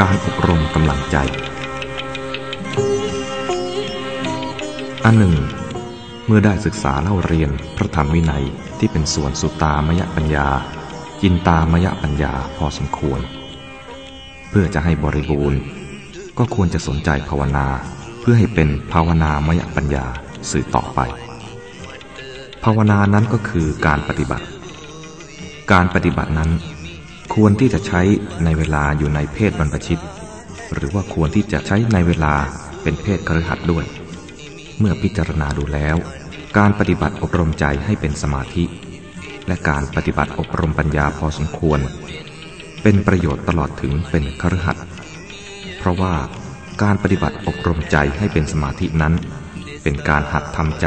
การอบรมกำลังใจ อันหนึ่ง เมื่อได้ศึกษาเล่าเรียนพระธรรมวินัยที่เป็นส่วนสุตามยปัญญา จินตามยปัญญาพอสมควร เพื่อจะให้บริบูรณ์ ก็ควรจะสนใจภาวนาเพื่อให้เป็นภาวนามยปัญญาสื่อต่อไป ภาวนานั้นก็คือการปฏิบัติ การปฏิบัตินั้น ควรที่จะใช้ในเวลาอยู่ในเพศบรรพชิต หรือว่าควรที่จะใช้ในเวลาเป็นเพศคฤหัสถ์ด้วย เมื่อพิจารณาดูแล้ว การปฏิบัติอบรมใจให้เป็นสมาธิ และการปฏิบัติอบรมปัญญาพอสมควร เป็นประโยชน์ตลอดถึงเป็นคฤหัสถ์เพราะว่าการปฏิบัติอบรมใจให้เป็นสมาธินั้น เป็นการหัดทำใจ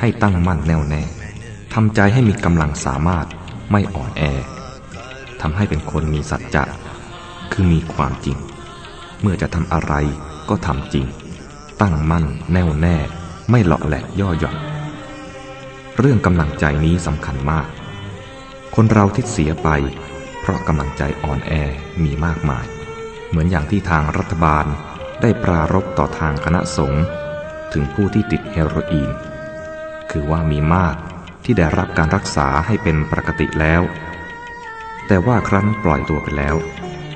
ให้ตั้งมั่นแน่วแน่ทำใจให้มีกำลังสามารถไม่อ่อนแอ ทำให้เป็นคนมีสัจจะ คือมีความจริง เมื่อจะทำอะไรก็ทำจริง ตั้งมั่นแน่วแน่ ไม่หลอกแหลกย่อหย่อน เรื่องกำลังใจนี้สำคัญมาก คนเราที่เสียไป เพราะกำลังใจอ่อนแอมีมากมาย เหมือนอย่างที่ทางรัฐบาลได้ปรารบต่อทางคณะสงฆ์ถึงผู้ที่ติดเฮโรอีน คือว่ามีมากที่ได้รับการรักษาให้เป็นปกติแล้ว แต่ว่าครั้นปล่อยตัวไปแล้ว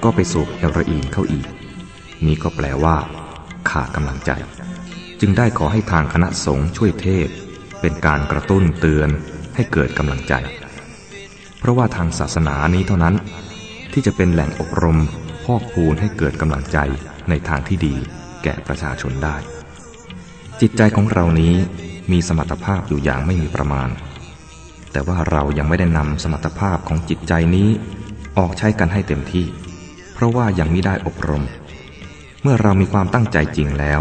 ก็ไปสูบเฮโรอีนเข้าอีก นี้ก็แปลว่า ขาดกำลังใจ จึงได้ขอให้ทางคณะสงฆ์ช่วยเทศ เป็นการกระตุ้นเตือนให้เกิดกำลังใจ เพราะว่าทางศาสนานี้เท่านั้น ที่จะเป็นแหล่งอบรมพอกพูนให้เกิดกำลังใจในทางที่ดีแก่ประชาชนได้ จิตใจของเรานี้มีสมรรถภาพอยู่อย่างไม่มีประมาณ แต่ว่าเรายังไม่ได้นำสมรรถภาพของจิตใจนี้ออกใช้กันให้เต็มที่ เพราะว่ายังไม่ได้อบรม เมื่อเรามีความตั้งใจจริงแล้ว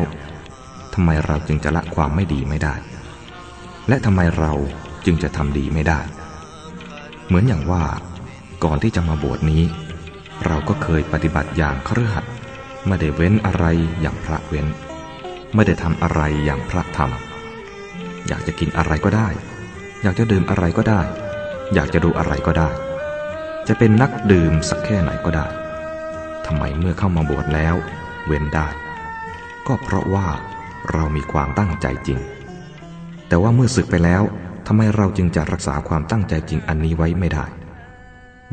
ทำไมเราจึงจะละความไม่ดีไม่ได้ และทำไมเราจึงจะทำดีไม่ได้ เหมือนอย่างว่า ก่อนที่จะมาบวชนี้ เราก็เคยปฏิบัติอย่างเครือขัดไม่ได้เว้นอะไรอย่างพระเว้น ไม่ได้ทำอะไรอย่างพระทำอยากจะกินอะไรก็ได้ อยากจะดื่มอะไรก็ได้ อยากจะดูอะไรก็ได้ จะเป็นนักดื่มสักแค่ไหนก็ได้ทำไมเมื่อเข้ามาบวชแล้ว เว้นได้ ก็เพราะว่าเรามีความตั้งใจจริง แต่ว่าเมื่อศึกไปแล้วทำไมเราจึงจะรักษาความตั้งใจจริงอันนี้ไว้ไม่ได้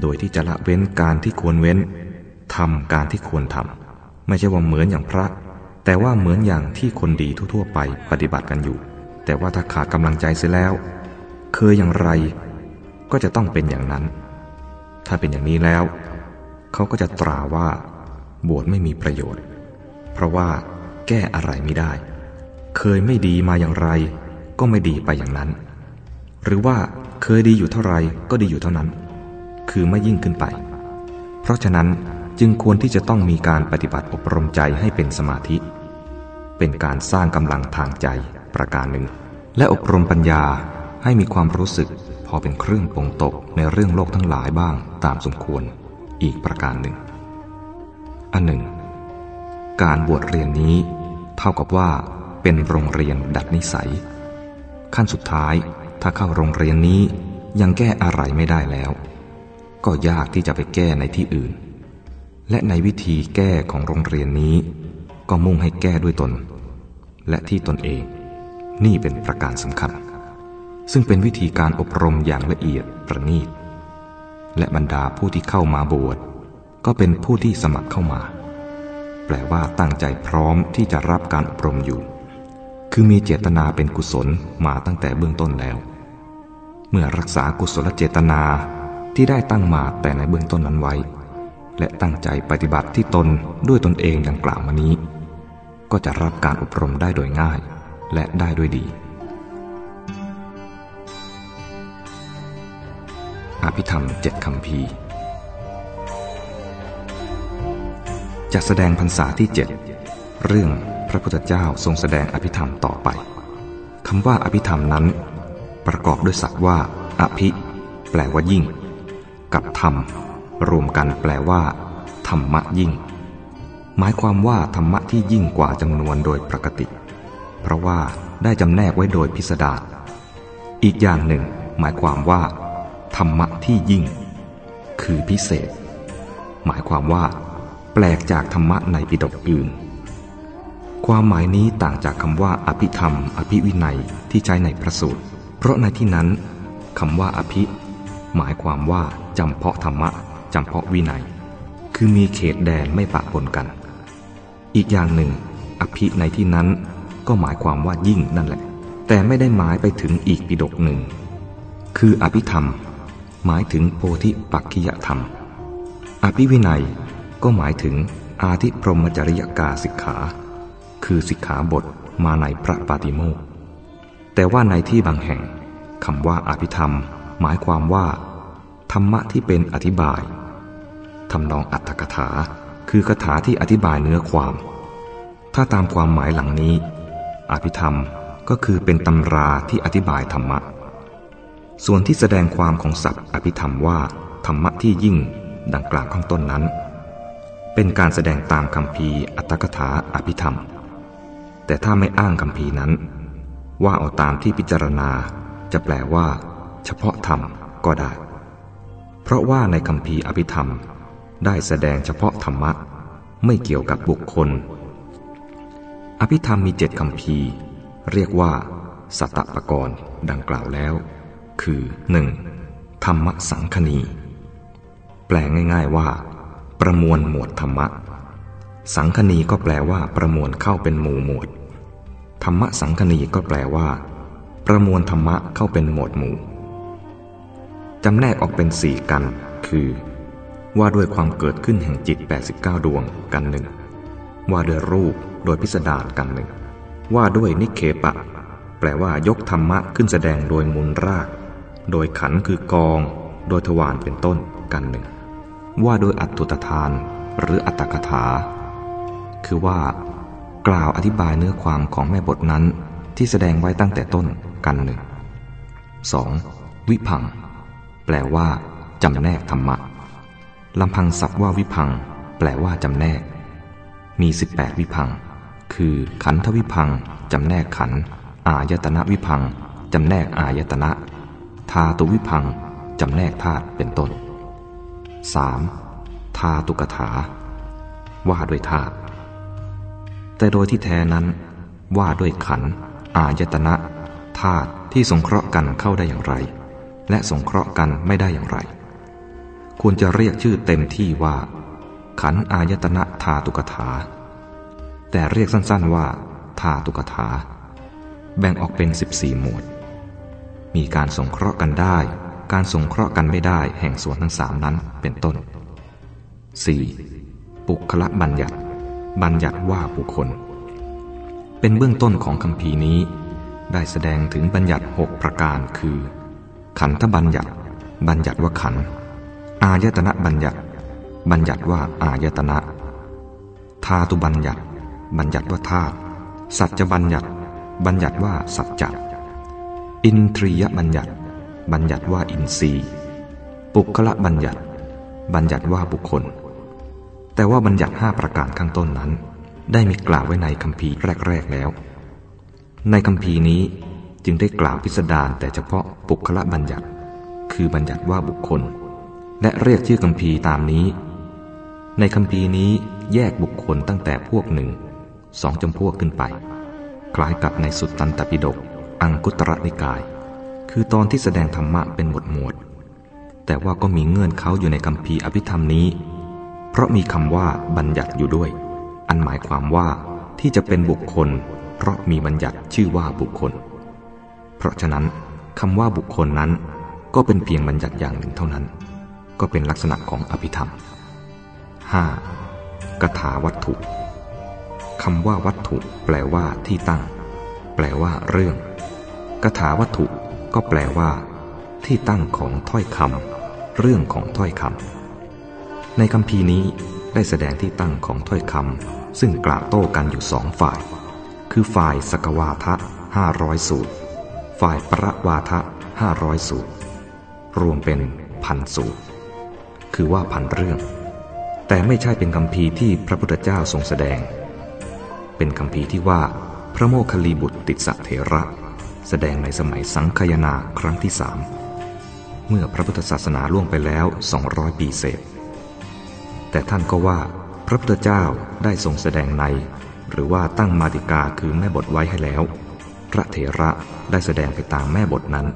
โดยที่จะละเว้นการที่ควรเว้นทำการที่ควรทำไม่ใช่ว่าเหมือนอย่างพระ แต่ว่าเหมือนอย่างที่คนดีทั่วๆ ไปปฏิบัติกันอยู่ แต่ว่าถ้าขาดกำลังใจเสียแล้ว เคยอย่างไร ก็จะต้องเป็นอย่างนั้น ถ้าเป็นอย่างนี้แล้ว เขาก็จะตราว่า บวชไม่มีประโยชน์ เพราะว่าแก้อะไรไม่ได้ เคยไม่ดีมาอย่างไร ก็ไม่ดีไปอย่างนั้น หรือว่าเคยดีอยู่เท่าไรก็ดีอยู่เท่านั้น คือไม่ยิ่งขึ้นไป เพราะฉะนั้นจึงควรที่จะต้องมีการปฏิบัติอบรมใจให้เป็นสมาธิ เป็นการสร้างกำลังทางใจประการหนึ่ง และอบรมปัญญา ให้มีความรู้สึกพอเป็นเครื่องปงตกในเรื่องโลกทั้งหลายบ้างตามสมควรอีกประการหนึ่ง อันหนึ่ง การบวชเรียนนี้ เท่ากับว่าเป็นโรงเรียนดัดนิสัย ขั้นสุดท้ายถ้าเข้าโรงเรียนนี้ยังแก้อะไรไม่ได้แล้ว ก็ยากที่จะไปแก้ในที่อื่น และในวิธีแก้ของโรงเรียนนี้ ก็มุ่งให้แก้ด้วยตน และที่ตนเอง นี่เป็นประการสำคัญ ซึ่งเป็นวิธีการอบรมอย่างละเอียดประณีต และบรรดาผู้ที่เข้ามาบวชก็เป็นผู้ที่สมัครเข้ามา แปลว่าตั้งใจพร้อมที่จะรับการอบรมอยู่ คือมีเจตนาเป็นกุศลมาตั้งแต่เบื้องต้นแล้ว เมื่อรักษากุศลเจตนาที่ได้ตั้งมาแต่ในเบื้องต้นนั้นไว้ และตั้งใจปฏิบัติที่ตนด้วยตนเองดังกล่าวมานี้ ก็จะรับการอบรมได้โดยง่าย และได้ด้วยดี อภิธรรมเจ็ดคำพีจะแสดงพรรษาที่เจ็ดเรื่องพระพุทธเจ้าทรงแสดงอภิธรรมต่อไปคำว่าอภิธรรมนั้น ประกอบด้วยศัพท์ว่า อภิ แปลว่ายิ่ง กับธรรม รวมกันแปลว่า ธรรมะยิ่ง หมายความว่าธรรมะที่ยิ่งกว่าจำนวนโดยปกติ เพราะว่าได้จำแนกไว้โดยพิสดารอีกอย่างหนึ่ง หมายความว่า ธรรมะที่ยิ่ง คือพิเศษ หมายความว่า แปลกจากธรรมะในปิฎกอื่น ความหมายนี้ต่างจากคำว่า อภิธรรม อภิวินัยที่ใช้ในพระสูตร เพราะในที่นั้นคำว่าอภิ หมายความว่าจำเพาะธรรมะจำเพาะวินัย คือมีเขตแดนไม่ปะปนกัน อีกอย่างหนึ่ง อภิในที่นั้นก็หมายความว่ายิ่งนั่นแหละ แต่ไม่ได้หมายไปถึงอีกปิดกหนึ่ง คืออภิธรรม หมายถึงโพธิปักขิยธรรม อภิวินัยก็หมายถึงอาทิพรหมจริยกาสิกขา คือสิกขาบทมาในพระปาติโมกแต่ว่าในที่บางแห่งคำว่าอภิธรรม หมายความว่า ธรรมะที่เป็นอธิบายทำนองอัตถกถาคือคาถาที่อธิบายเนื้อความ ถ้าตามความหมายหลังนี้ อภิธรรมก็คือเป็นตำราที่อธิบายธรรมะ ส่วนที่แสดงความของศัพท์อภิธรรมว่า ธรรมะที่ยิ่งดังกล่าวข้างต้นนั้น เป็นการแสดงตามคำพีอัตถกถาอภิธรรม แต่ถ้าไม่อ้างคำพีนั้น ว่าเอาตามที่พิจารณาจะแปลว่า เฉพาะธรรมก็ได้ เพราะว่าในคำพีอภิธรรมได้แสดงเฉพาะธรรมะ ไม่เกี่ยวกับบุคคล อภิธรรมมีเจ็ดคำพีเรียกว่า สัตตปกรณ์ดังกล่าวแล้ว คือ 1. ธรรมสังคณี แปลง่าย ๆว่า ประมวลหมวดธรรมะ สังคณีก็แปลว่า ประมวลเข้าเป็นหมู่หมวด ธรรมะสังคณีก็แปลว่า ประมวลธรรมะเข้าเป็นหมวดหมู่จำแนกออกเป็นสี่กัน คือ ว่าด้วยความเกิดขึ้นแห่งจิต 89 ดวงกันหนึ่ง ว่าด้วยรูปโดยพิสดารกันหนึ่ง ว่าด้วยนิเคปะ แปลว่ายกธรรมะขึ้นแสดงโดยมูลราก โดยขันคือกอง โดยทวารเป็นต้นกันหนึ่ง ว่าโดยอัตตุตทานหรืออัตตกถา คือว่ากล่าวอธิบายเนื้อความของแม่บทนั้นที่แสดงไว้ตั้งแต่ต้นกันหนึ่ง 2. วิพัง แปลว่าจำแนกธรรมะลำพังศัพท์ว่าวิพัง แปลว่าจำแนก มี 18 วิพัง คือขันธวิพังจำแนกขัน อายตนะวิพังจำแนกอายตนะ ธาตุวิพังจำแนกธาตุเป็นต้น 3. ธาตุกถา ว่าด้วยธาตุแต่โดยที่แท้นั้น ว่าด้วยขันอายตนะธาตุที่สงเคราะห์กันเข้าได้อย่างไร และสงเคราะห์กันไม่ได้อย่างไร ควรจะเรียกชื่อเต็มที่ว่า ขันอายตนะธาตุกถา แต่เรียกสั้นๆว่าธาตุกถา แบ่งออกเป็น 14 หมวด มีการสงเคราะห์กันได้ การสงเคราะห์กันไม่ได้แห่งส่วนทั้งสามนั้นเป็นต้น 4. ปุคละบัญญัติ บัญญัติว่าบุคคล เป็นเบื้องต้นของคำพีนี้ ได้แสดงถึงบัญญัติหกประการคือ ขันธบัญญัติ บัญญัติว่าขัน อายตนะบัญญัติ บัญญัติว่าอายตนะ ธาตุบัญญัติ บัญญัติว่าธาตุสัจบัญญัติ บัญญัติว่าสัจจะ อินทรียบัญญัติ บัญญัติว่าอินทรีย์ ปุคละบัญญัติ บัญญัติว่าบุคคล แต่ว่าบัญญัติห้าประการข้างต้นนั้น ได้มีกล่าวไว้ในคำพีแรกๆแล้ว ในคำพีนี้จึงได้กล่าวพิสดารแต่เฉพาะปุคละบัญญัติ คือบัญญัติว่าบุคคล และเรียกชื่อคำพีตามนี้ ในคำพีนี้แยกบุคคลตั้งแต่พวกหนึ่งสองจำพวกขึ้นไป คล้ายกับในสุตตันตปิฎก อังคุตระนิกาย คือตอนที่แสดงธรรมะเป็นหมวดหมวด แต่ว่าก็มีเงื่อนเขาอยู่ในคำพีอภิธรรมนี้ เพราะมีคำว่าบัญญัติอยู่ด้วย อันหมายความว่าที่จะเป็นบุคคล เพราะมีบัญญัติชื่อว่าบุคคล เพราะฉะนั้นคำว่าบุคคลนั้น ก็เป็นเพียงบัญญัติอย่างหนึ่งเท่านั้น ก็เป็นลักษณะของอภิธรรม 5. กถาวัตถุคำว่าวัตถุ แปลว่าที่ตั้ง แปลว่าเรื่อง กถาวัตถุก็แปลว่า ที่ตั้งของถ้อยคำเรื่องของถ้อยคำในคำพีนี้ได้แสดงที่ตั้งของถ้อยคำซึ่งกล่าวโต้กันอยู่สองฝ่าย คือฝ่ายสกวาทะห้าร้อยสูตร ฝ่ายประวาทะห้าร้อยสูตร รวมเป็นพันสูตร คือว่าพันเรื่อง แต่ไม่ใช่เป็นคำพีที่พระพุทธเจ้าทรงแสดง เป็นคำพีที่ว่าพระโมคคัลลีบุตรติสเถระ แสดงในสมัยสังคยนาครั้งที่สามเมื่อพระพุทธศาสนาล่วงไปแล้ว 200 ปีเศษ แต่ท่านก็ว่าพระพุทธเจ้าได้ทรงแสดงใน หรือว่าตั้งมาติกาคือแม่บทไว้ให้แล้ว พระเถระได้แสดงไปตามแม่บทนั้น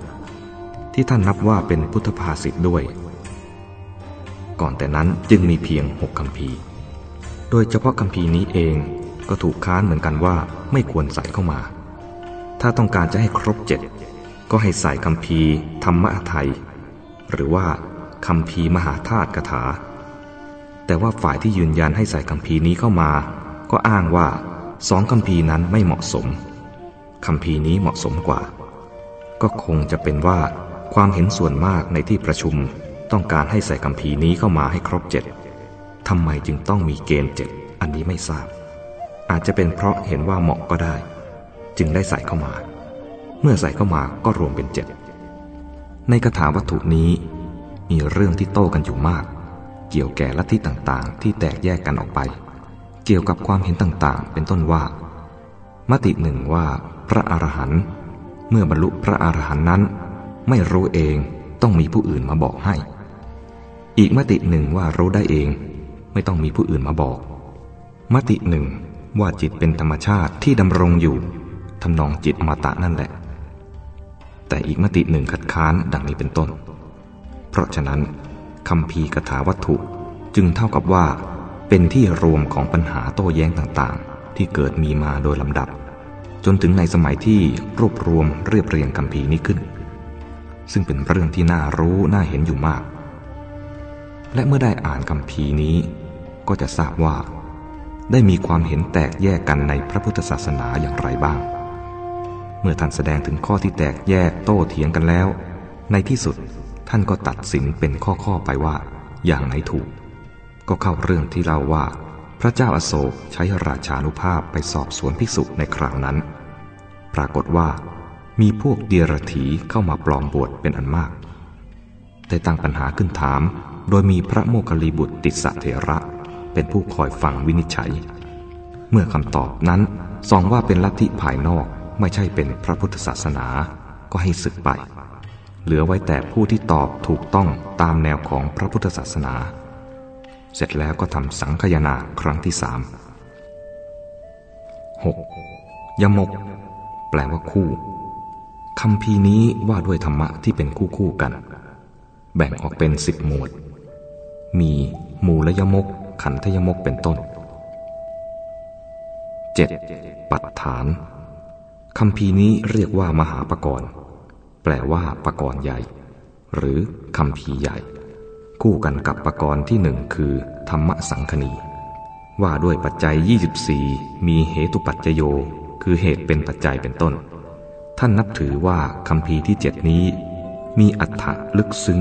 ที่ท่านนับว่าเป็นพุทธภาษิตด้วย ก่อนแต่นั้นจึงมีเพียงหกคำพีโดยเฉพาะคำพีนี้เองก็ถูกค้านเหมือนกันว่าไม่ควรใส่เข้ามา ถ้าต้องการจะให้ครบเจ็ดก็ให้ใส่คำพีธรรมะไทย หรือว่าคำพีมหาธาตุกถา แต่ว่าฝ่ายที่ยืนยันให้ใส่คำพีนี้เข้ามา ก็อ้างว่าสองคำพีนั้นไม่เหมาะสมคำพีนี้เหมาะสมกว่า ก็คงจะเป็นว่าความเห็นส่วนมากในที่ประชุมต้องการให้ใส่คำพีนี้เข้ามาให้ครบเจ็ดทำไมจึงต้องมีเกณฑ์เจ็ดอันนี้ไม่ทราบ อาจจะเป็นเพราะเห็นว่าเหมาะก็ได้ จึงได้ใส่เข้ามา เมื่อใส่เข้ามาก็รวมเป็นเจ็ดในคาถาวัตถุนี้ มีเรื่องที่โต้กันอยู่มาก เกี่ยวแก่ลัทธิต่างๆ ที่แตกแยกกันออกไป เกี่ยวกับความเห็นต่างๆ เป็นต้นว่า มติหนึ่งว่าพระอรหันต์เมื่อบรรลุพระอรหันต์นั้น ไม่รู้เองต้องมีผู้อื่นมาบอกให้ อีกมติหนึ่งว่ารู้ได้เอง ไม่ต้องมีผู้อื่นมาบอก มติหนึ่งว่าจิตเป็นธรรมชาติที่ดำรงอยู่ ทำนองจิตอมตะนั่นแหละ แต่อีกมติหนึ่งคัดค้านดังนี้เป็นต้น เพราะฉะนั้นคำพีกถาวัตถุจึงเท่ากับว่าเป็นที่รวมของปัญหาโต้แย้งต่างๆ ที่เกิดมีมาโดยลำดับ จนถึงในสมัยที่รวบรวมเรียบเรียงคำพีนี้ขึ้น ซึ่งเป็นเรื่องที่น่ารู้น่าเห็นอยู่มาก และเมื่อได้อ่านคำพีนี้ก็จะทราบว่าได้มีความเห็นแตกแยกกันในพระพุทธศาสนาอย่างไรบ้าง มื่อท่านแสดงถึงข้อที่แตกแยกโต้เถียงกันแล้ว ในที่สุดท่านก็ตัดสินเป็นข้อๆไปว่า อย่างไหนถูก ก็เข้าเรื่องที่เล่าว่า พระเจ้าอาโศกใช้ราชานุภาพไปสอบสวนภิกษุในคราวนั้น ปรากฏว่ามีพวกเดียรถีเข้ามาปลอมบวชเป็นอันมากได้ตั้งปัญหาขึ้นถาม โดยมีพระโมคคัลลีบุตรติสเถระ เป็นผู้คอยฟังวินิจฉัย เมื่อคำตอบนั้นส่องว่าเป็นลัทธิภายนอก ไม่ใช่เป็นพระพุทธศาสนาก็ให้ศึกไป เหลือไว้แต่ผู้ที่ตอบถูกต้องตามแนวของพระพุทธศาสนา เสร็จแล้วก็ทำสังคยนาครั้งที่สาม 6. ยมก แปลว่าคู่คำพีนี้ว่าด้วยธรรมะที่เป็นคู่คู่กัน แบ่งออกเป็นสิบหมวด มีมูลยมก ขันธยมกเป็นต้น 7. ปัฏฐาน คำพีนี้เรียกว่ามหาปกรณ์แปลว่าปกรณ์ใหญ่ หรือคำพีใหญ่ คู่กันกับปกรณ์ที่หนึ่งคือ ธรรมสังคณีว่าด้วยปัจจัย 24 มีเหตุปัจจโย คือเหตุเป็นปัจจัยเป็นต้น ท่านนับถือว่าคำพีที่เจ็ดนี้ มีอัฏฐะลึกซึ้ง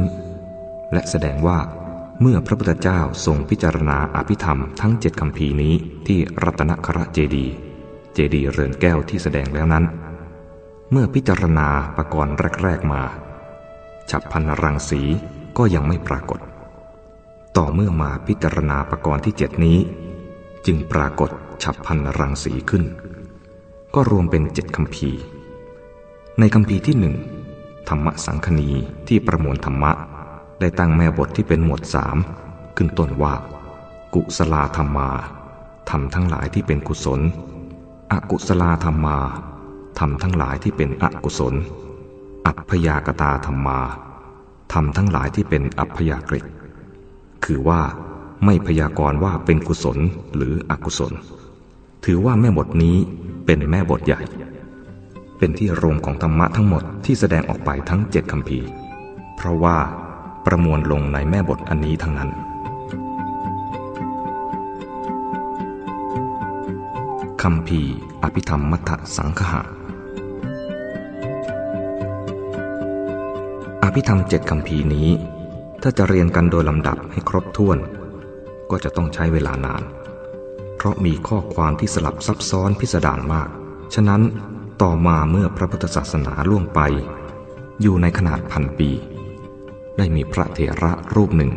และแสดงว่าเมื่อพระพุทธเจ้าทรงพิจารณาอภิธรรมทั้งเจ็ดคำพีนี้ที่รัตนคระเจดี เจดีเรือนแก้วที่แสดงแล้วนั้น เมื่อพิจารณาประกรณ์แรก ๆ มา ฉับพันรังสีก็ยังไม่ปรากฏ ต่อเมื่อมาพิจารณาประกรณ์ที่เจ็ดนี้ จึงปรากฏฉับพันรังสีขึ้น ก็รวมเป็นเจ็ดคำพีในคำพีที่หนึ่งธรรมสังคณีที่ประมวลธรรมะ ได้ตั้งแม่บทที่เป็นหมวดสามขึ้นต้นว่า กุศลาธรรมาทำทั้งหลายที่เป็นกุศล อกุศลาธรรมาทำทั้งหลายที่เป็นอกุศล อัพยากตาธรรมาทำทั้งหลายที่เป็นอัพยากฤิคือว่าไม่พยากรณ์ว่าเป็นกุศลหรืออกุศล ถือว่าแม่บทนี้เป็นแม่บทใหญ่ เป็นที่รวมของธรรมะทั้งหมดที่แสดงออกไปทั้งเจ็ดคำพีเพราะว่าประมวลลงในแม่บทอันนี้ทั้งนั้น คำพีอภิธรรมมัทสังคหะ อภิธรรมเจ็ดคำพีนี้ ถ้าจะเรียนกันโดยลำดับให้ครบถ้วน ก็จะต้องใช้เวลานาน เพราะมีข้อความที่สลับซับซ้อนพิสดารมาก ฉะนั้นต่อมาเมื่อพระพุทธศาสนาล่วงไป อยู่ในขนาดพันปี ได้มีพระเถระรูปหนึ่ง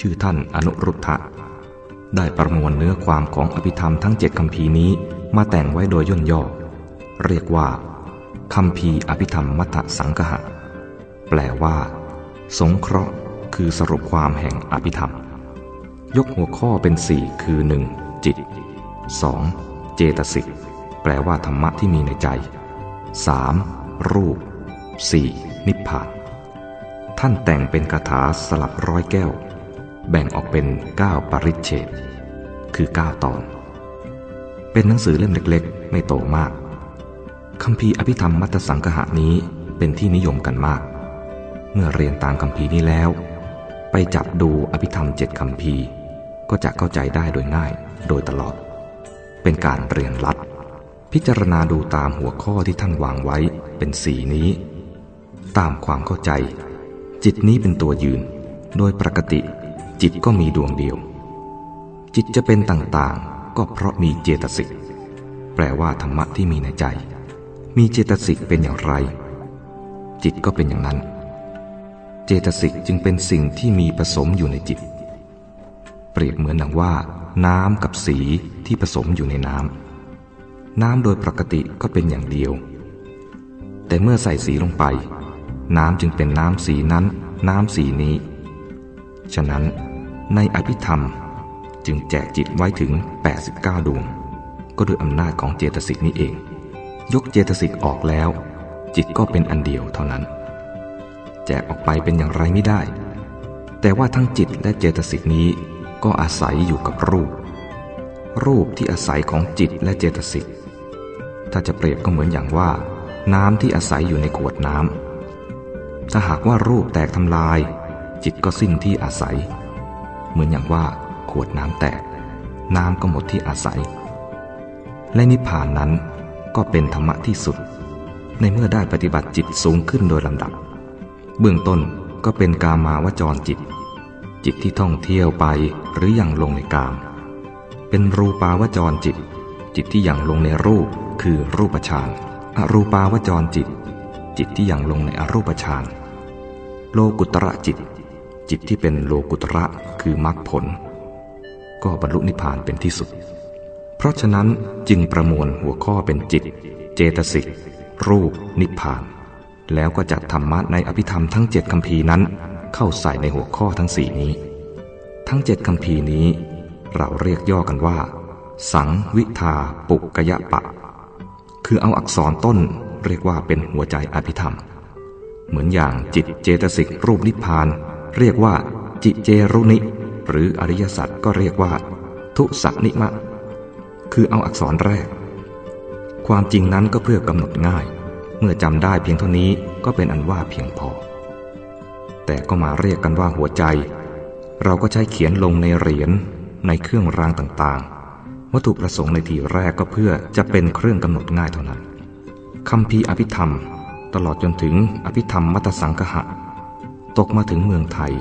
ชื่อท่านอนุรุทธะได้ประมวลเนื้อความของอภิธรรมทั้งเจ็ดคำพีนี้ มาแต่งไว้โดยย่นย่อ เรียกว่าคำพีอภิธรรมมัทสังคหะ แปลว่า สงเคราะห์คือสรุปความแห่งอภิธรรม ยกหัวข้อเป็นสี่คือหนึ่งจิต 2. เจตสิก แปลว่าธรรมะที่มีในใจ 3. รูป 4. นิพพาน ท่านแต่งเป็นคาถาสลับร้อยแก้ว แบ่งออกเป็น 9 ปริเฉดคือ 9 ตอน เป็นหนังสือเล่มเล็กๆ ไม่โตมากคำพีอภิธรรมมัตสังกหะนี้เป็นที่นิยมกันมาก เมื่อเรียนตามคำพีนี้แล้ว ไปจับดูอภิธรรมเจ็ดคำพีก็จะเข้าใจได้โดยง่ายโดยตลอด เป็นการเรียนลัด พิจารณาดูตามหัวข้อที่ท่านวางไว้เป็นสีนี้ ตามความเข้าใจ จิตนี้เป็นตัวยืน โดยปกติ จิตก็มีดวงเดียว จิตจะเป็นต่างๆ ก็เพราะมีเจตสิก แปลว่าธรรมะที่มีในใจ มีเจตสิกเป็นอย่างไร จิตก็เป็นอย่างนั้น เจตสิกจึงเป็นสิ่งที่มีผสมอยู่ในจิต เปรียบเหมือนดังว่า น้ำกับสีที่ผสมอยู่ในน้ำน้ำโดยปกติก็เป็นอย่างเดียว แต่เมื่อใส่สีลงไป น้ำจึงเป็นน้ำสีนั้น น้ำสีนี้ ฉะนั้นในอภิธรรม จึงแจกจิตไว้ถึง 89 ดวง ก็ด้วยอำนาจของเจตสิกนี้เอง ยกเจตสิกออกแล้ว จิตก็เป็นอันเดียวเท่านั้น แจกออกไปเป็นอย่างไรไม่ได้ แต่ว่าทั้งจิตและเจตสิกนี้ก็อาศัยอยู่กับรูป รูปที่อาศัยของจิตและเจตสิก ถ้าจะเปรียบก็เหมือนอย่างว่า น้ำที่อาศัยอยู่ในขวดน้ำถ้าหากว่ารูปแตกทำลาย จิตก็สิ้นที่อาศัย เหมือนอย่างว่า ขวดน้ำแตก น้ำก็หมดที่อาศัย และนิพพานนั้นก็เป็นธรรมะที่สุด ในเมื่อได้ปฏิบัติจิตสูงขึ้นโดยลำดับ เบื้องต้นก็เป็นกามาวจรจิต จิตที่ท่องเที่ยวไปหรือยังลงในกาม เป็นรูปาวจรจิต จิตที่ยังลงในรูปคือรูปฌานอรูปาวจรจิต จิตที่ยังลงในอรูปฌานโลกุตระจิต จิตที่เป็นโลกุตระคือมรรคผล ก็บรรลุนิพพานเป็นที่สุด เพราะฉะนั้นจึงประมวลหัวข้อเป็นจิต เจตสิก รูป นิพพาน แล้วก็จัดธรรมะในอภิธรรมทั้งเจ็ดคำพีนั้น เข้าใส่ในหัวข้อทั้งสี่นี้ ทั้งเจ็ดคำพีนี้ เราเรียกย่อกันว่า สังวิทาปุกกยะปะ คือเอาอักษรต้นเรียกว่าเป็นหัวใจอภิธรรม เหมือนอย่างจิตเจตสิกรูปนิพพาน เรียกว่าจิเจรุนิ หรืออริยสัจก็เรียกว่า ทุสันิมะ คือเอาอักษรแรก ความจริงนั้นก็เพื่อกำหนดง่าย เมื่อจำได้เพียงเท่านี้ก็เป็นอันว่าเพียงพอ แต่ก็มาเรียกกันว่าหัวใจ เราก็ใช้เขียนลงในเหรียญในเครื่องรางต่างๆ วัตถุประสงค์ในทีแรกก็เพื่อจะเป็นเครื่องกำหนดง่ายเท่านั้นคำพีอภิธรรม ตลอดจนถึงอภิธรรมมัตสังคหะ ตกมาถึงเมืองไทย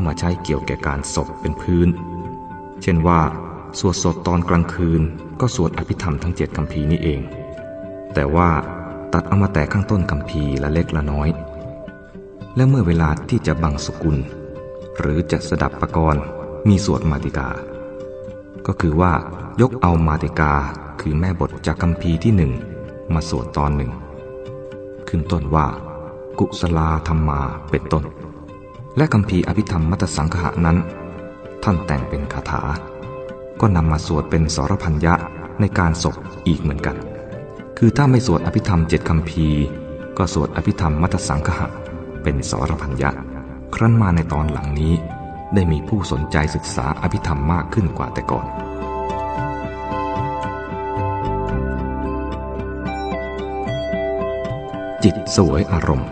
ก็มาใช้เกี่ยวแก่การศพเป็นพื้น เช่นว่า สวดสดตอนกลางคืน ก็สวดอภิธรรมทั้งเจ็ดคำพีนี้เอง แต่ว่าตัดเอามาแต่ข้างต้นคำพีละเล็กละน้อย และเมื่อเวลาที่จะบังสุกุล หรือจะสดับประกรณ์มีสวดมาติกา ก็คือว่ายกเอามาติกาคือแม่บทจากคำพีที่หนึ่งมาสวดตอนหนึ่งขึ้นต้นว่า กุศลาธรรมาเป็นต้น และคำพีอภิธรรมมัตสังคหะนั้น ท่านแต่งเป็นคาถา ก็นำมาสวดเป็นสรพัญญะในการศพอีกเหมือนกัน คือถ้าไม่สวดอภิธรรมเจ็ดคำพีก็สวดอภิธรรมมัตสังคหะเป็นสรพัญญะ ครั้นมาในตอนหลังนี้ได้มีผู้สนใจศึกษาอภิธรรมมากขึ้นกว่าแต่ก่อน จิตสวยอารมณ์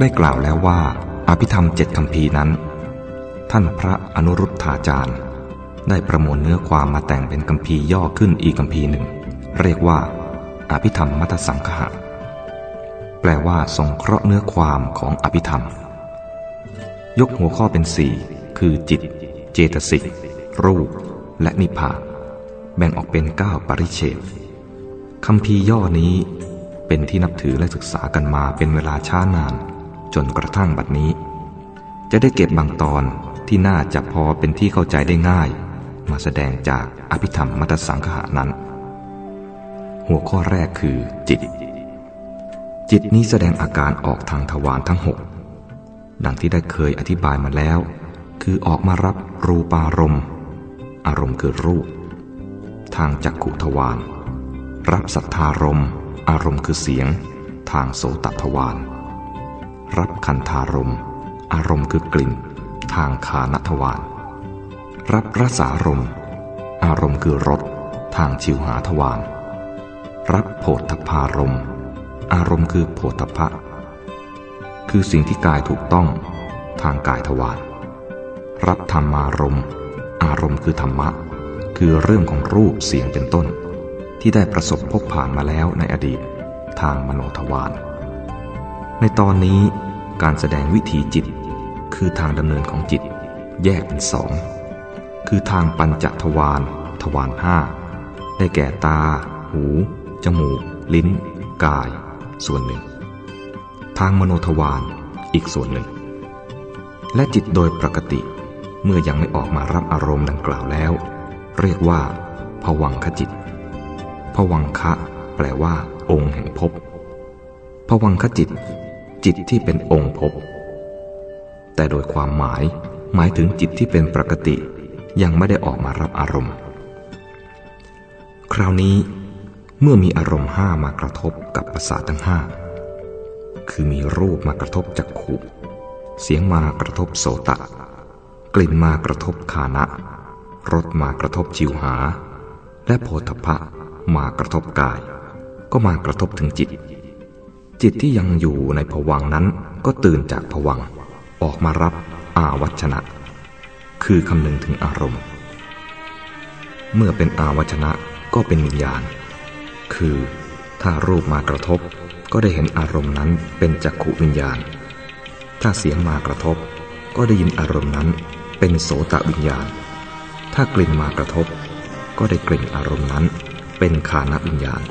ได้กล่าวแล้วว่า อภิธรรมเจ็ดคำพีนั้น ท่านพระอนุรุทธาจารย์ ได้ประมวลเนื้อความมาแต่งเป็นคำพีย่อขึ้นอีกคำพีหนึ่ง เรียกว่า อภิธรรมมัตสังคหะแปลว่าสงเคราะห์เนื้อความของอภิธรรม ยกหัวข้อเป็นสี่คือจิต เจตสิก รูป และนิพพานแบ่งออกเป็นเก้าปริเฉดคำพีย่อนี้เป็นที่นับถือและศึกษากันมาเป็นเวลาช้านาน จนกระทั่งบัดนี้ จะได้เก็บบางตอนที่น่าจะพอเป็นที่เข้าใจได้ง่าย มาแสดงจากอภิธรรมมัตสังขะนั้น หัวข้อแรกคือจิต จิตนี้แสดงอาการออกทางทวารทั้งหกดังที่ได้เคยอธิบายมาแล้ว คือออกมารับรูปารมณ์ อารมณ์คือรูป ทางจักขุทวารรับสัทธารมณ์อารมณ์คือเสียง ทางโสตทวาร รับคันธารม อารมณ์คือกลิ่น ทางคานทวารรับรสารม อารมณ์คือรสทางชิวหาทวารรับโผฏฐพารม อารมณ์คือโผฏฐพะคือสิ่งที่กายถูกต้องทางกายทวารรับธรรมารม อารมณ์คือธรรมะ คือเรื่องของรูปเสียงเป็นต้น ที่ได้ประสบพบผ่านมาแล้วในอดีตทางมโนทวาร ในตอนนี้การแสดงวิถีจิต คือทางดำเนินของจิต แยกเป็นสองคือทางปัญจทวารทวารห้าได้แก่ตา หู จมูก ลิ้น กาย ส่วนหนึ่ง ทางมโนทวารอีกส่วนหนึ่ง และจิตโดยปกติเมื่อยังไม่ออกมารับอารมณ์ดังกล่าวแล้ว เรียกว่าผวังขจิตผวังคะ แปลว่า องค์แห่งภพผวังคจิต จิตที่เป็นองค์ภพแต่โดยความหมายหมายถึงจิตที่เป็นปกติยังไม่ได้ออกมารับอารมณ์ คราวนี้เมื่อมีอารมณ์ห้ามากระทบกับประสาททั้งห้าคือมีรูปมากระทบจักขุ เสียงมากระทบโสตะ กลิ่นมากระทบคานะ รสมากระทบจิวหา และโพธพะมากระทบกาย ก็มากระทบถึงจิต จิตที่ยังอยู่ในผวังนั้นก็ตื่นจากผวัง ออกมารับอาวัชนะ คือคำนึงถึงอารมณ์ เมื่อเป็นอาวัชนะก็เป็นวิญญาณ คือถ้ารูปมากระทบก็ได้เห็นอารมณ์นั้นเป็นจักขุวิญญาณ ถ้าเสียงมากระทบ ก็ได้ยินอารมณ์นั้นเป็นโสตวิญญาณ ถ้ากลิ่นมากระทบ ก็ได้กลิ่นอารมณ์นั้นเป็นขานวิญญาณ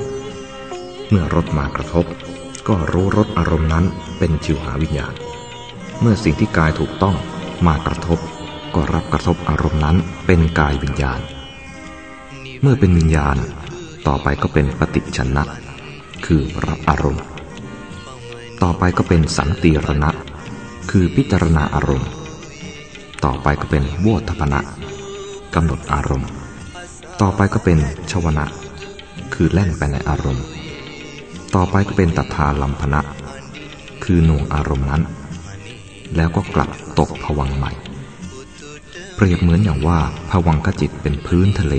เมื่อรสมากระทบ ก็รู้รสอารมณ์นั้นเป็นชิวหาวิญญาณ เมื่อสิ่งที่กายถูกต้องมากระทบ ก็รับกระทบอารมณ์นั้นเป็นกายวิญญาณ เมื่อเป็นวิญญาณ ต่อไปก็เป็นปฏิชนะคือรับอารมณ์ ต่อไปก็เป็นสันติรณะ คือพิจารณาอารมณ์ ต่อไปก็เป็นวทพนะกำหนดอารมณ์ ต่อไปก็เป็นชวนะ คือแล่นไปในอารมณ์ ต่อไปก็เป็นตัทาลัมพนะ คือหน่วงอารมณ์นั้น แล้วก็กลับตกผวังใหม่ เปรียบเหมือนอย่างว่าผวังขจิตเป็นพื้นทะเล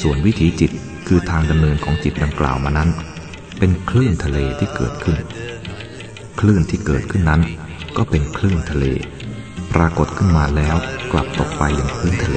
ส่วนวิถีจิตคือทางดำเนินของจิตดังกล่าวมานั้น เป็นคลื่นทะเลที่เกิดขึ้น คลื่นที่เกิดขึ้นนั้น ก็เป็นคลื่นทะเล ปรากฏขึ้นมาแล้วกลับตกไปอย่างพื้นทะเล